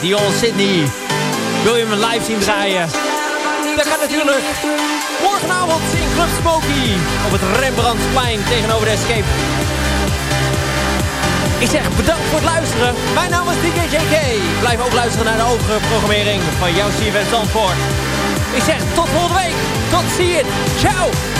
Dion Sydney. Wil je hem live zien draaien? Dat kan natuurlijk morgenavond in Club Smoky op het Rembrandtsplein tegenover de Escape. Ik zeg bedankt voor het luisteren. Mijn naam is DJ JK. Blijf ook luisteren naar de overige programmering van jouw CFN Zandvoort. Ik zeg tot volgende week. Tot ziens. Ciao.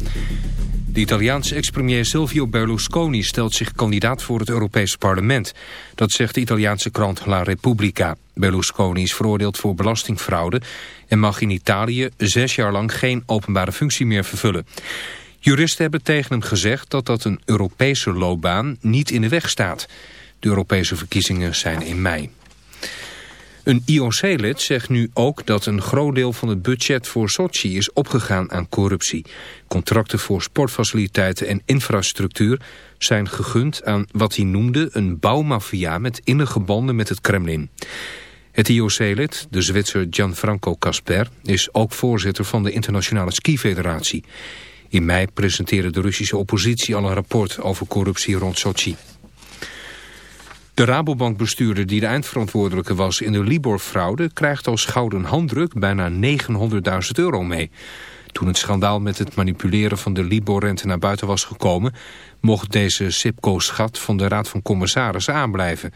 De Italiaanse ex-premier Silvio Berlusconi stelt zich kandidaat voor het Europese parlement. Dat zegt de Italiaanse krant La Repubblica. Berlusconi is veroordeeld voor belastingfraude en mag in Italië zes jaar lang geen openbare functie meer vervullen. Juristen hebben tegen hem gezegd dat dat een Europese loopbaan niet in de weg staat. De Europese verkiezingen zijn in mei. Een IOC-lid zegt nu ook dat een groot deel van het budget voor Sochi is opgegaan aan corruptie. Contracten voor sportfaciliteiten en infrastructuur zijn gegund aan wat hij noemde een bouwmafia met innige banden met het Kremlin. Het IOC-lid, de Zwitser Gianfranco Casper, is ook voorzitter van de Internationale Ski-federatie. In mei presenteerde de Russische oppositie al een rapport over corruptie rond Sochi. De Rabobank-bestuurder die de eindverantwoordelijke was in de Libor-fraude... krijgt als gouden handdruk bijna 900.000 euro mee. Toen het schandaal met het manipuleren van de Libor-rente naar buiten was gekomen... mocht deze SIPCO-schat van de Raad van Commissarissen aanblijven.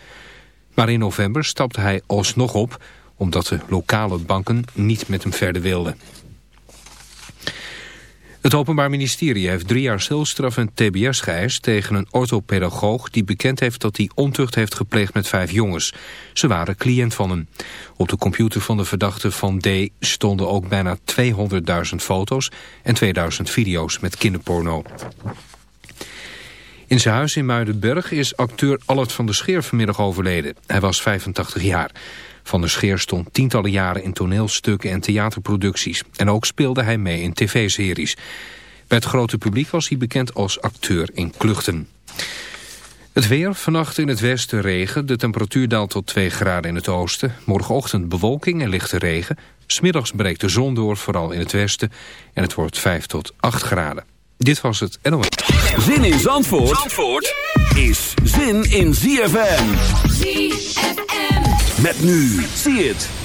Maar in november stapte hij alsnog op... omdat de lokale banken niet met hem verder wilden. Het Openbaar Ministerie heeft drie jaar celstraf en tbs geëist tegen een orthopedagoog die bekend heeft dat hij ontucht heeft gepleegd met vijf jongens. Ze waren cliënt van hem. Op de computer van de verdachte Van D stonden ook bijna 200.000 foto's en 2000 video's met kinderporno. In zijn huis in Muidenberg is acteur Allert van der Scheer vanmiddag overleden. Hij was 85 jaar. Van der Scheer stond tientallen jaren in toneelstukken en theaterproducties. En ook speelde hij mee in tv-series. Bij het grote publiek was hij bekend als acteur in Kluchten. Het weer, vannacht in het westen regen. De temperatuur daalt tot 2 graden in het oosten. Morgenochtend bewolking en lichte regen. Smiddags breekt de zon door, vooral in het westen. En het wordt 5 tot 8 graden. Dit was het NOS. Zin in Zandvoort, Zandvoort is zin in ZFM. ZFM. Met nu, zie het.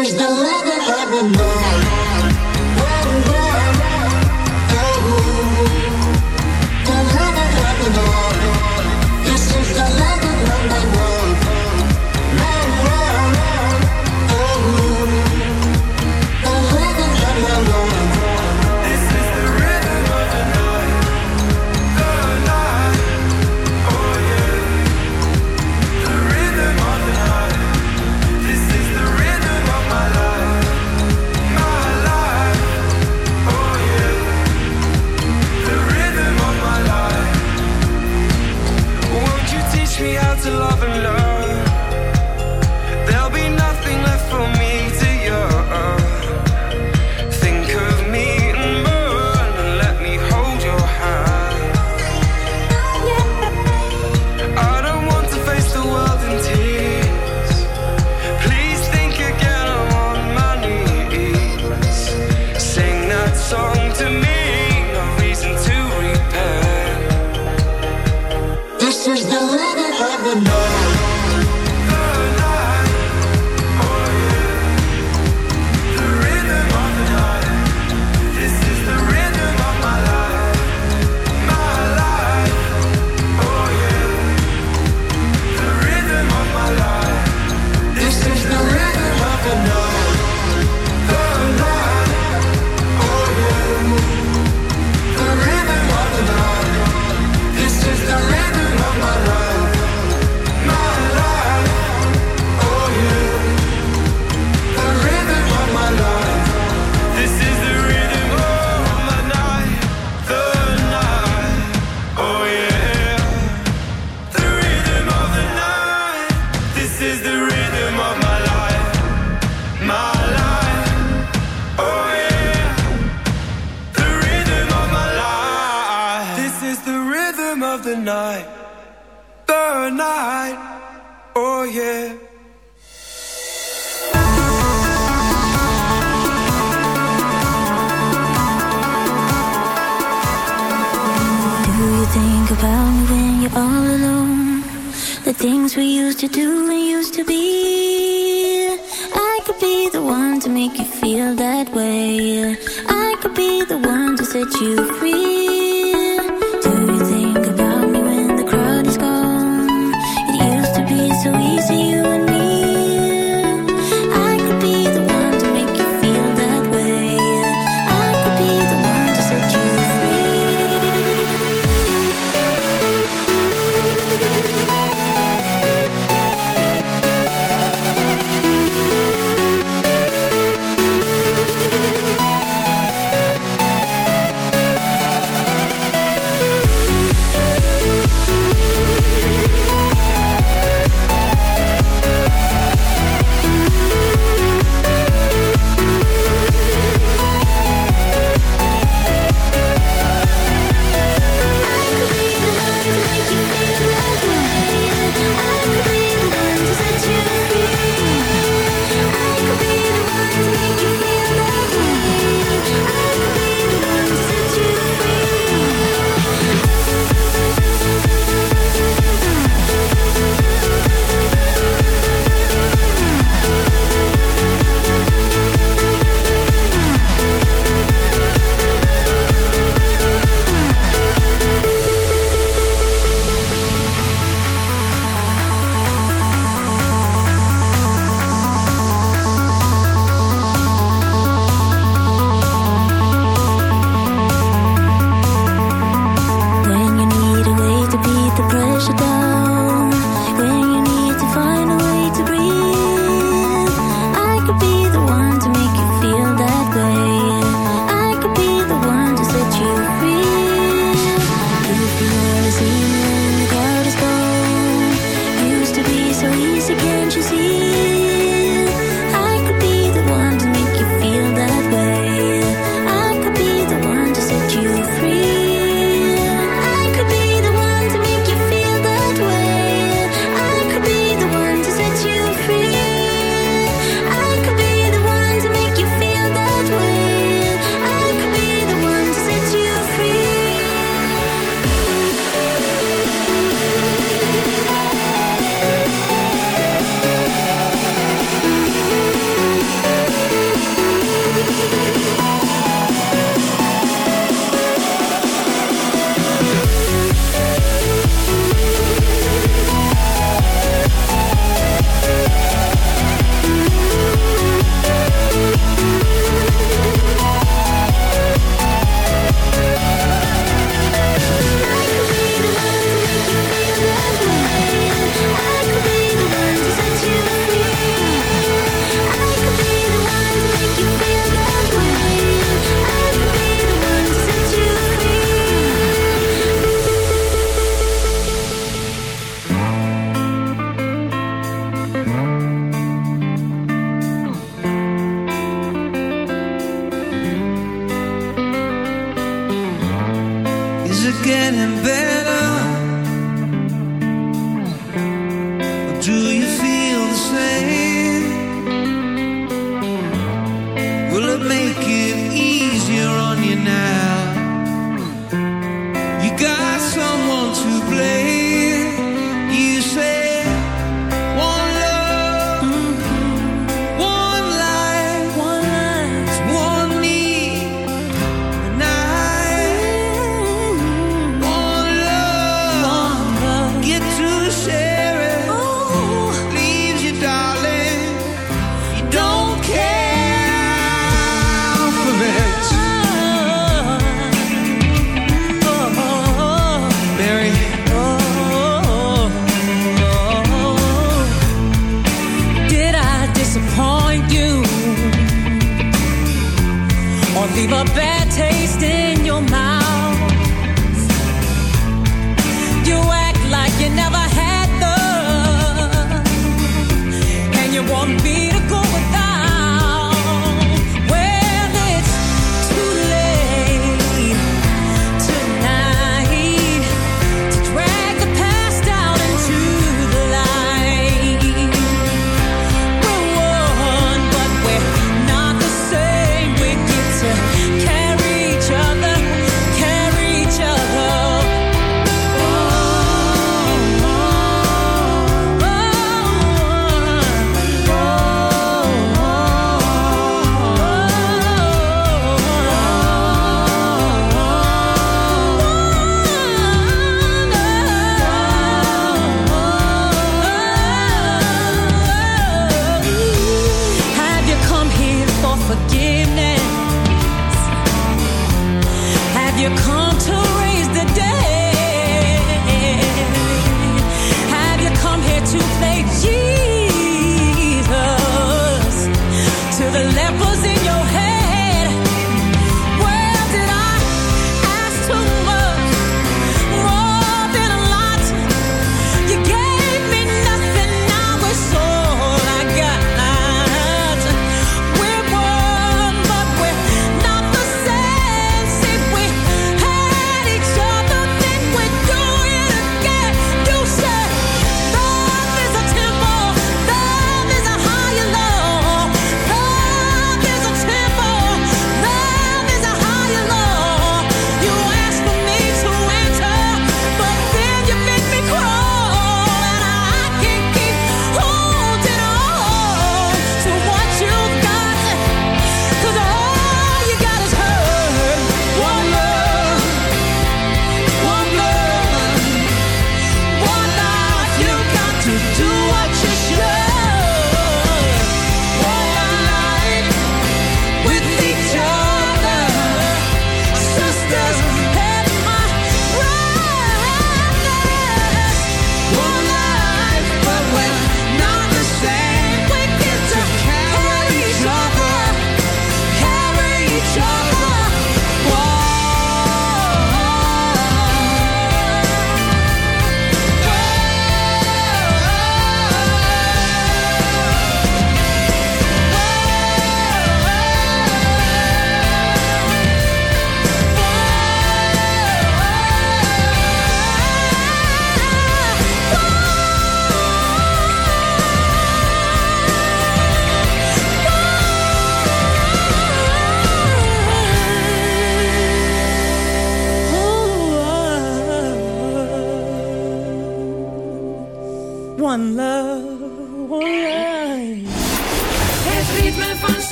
is the limit.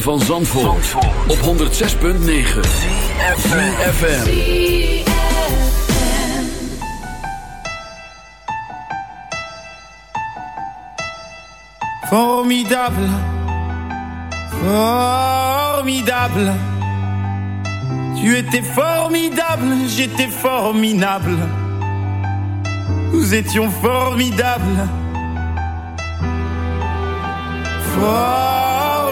Van Zandvoort, op 106.9 FM. Formidable, formidable. Tu étais formidable, j'étais formidable. Nous étions formidables. Formidable.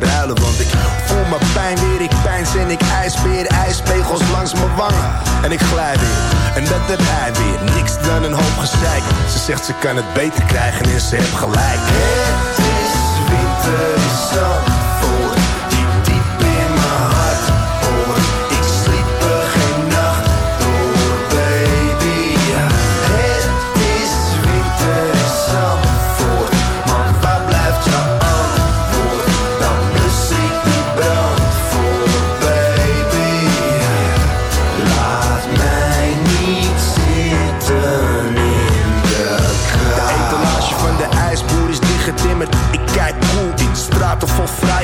Want ik voel mijn pijn weer, ik pijn en ik ijsbeer. Ijspegels langs mijn wangen en ik glij weer. En dat heb hij weer, niks dan een hoop gezeik. Ze zegt ze kan het beter krijgen en ze heeft gelijk. Het is winter in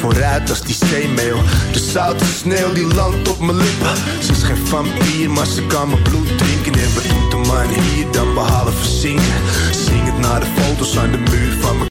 Vooruit als die zeemeel. De zoute sneeuw die landt op mijn lippen. Ze is geen vampier, maar ze kan mijn bloed drinken. En wat doet de man hier dan behalve zingen? Zing het naar de foto's aan de muur van mijn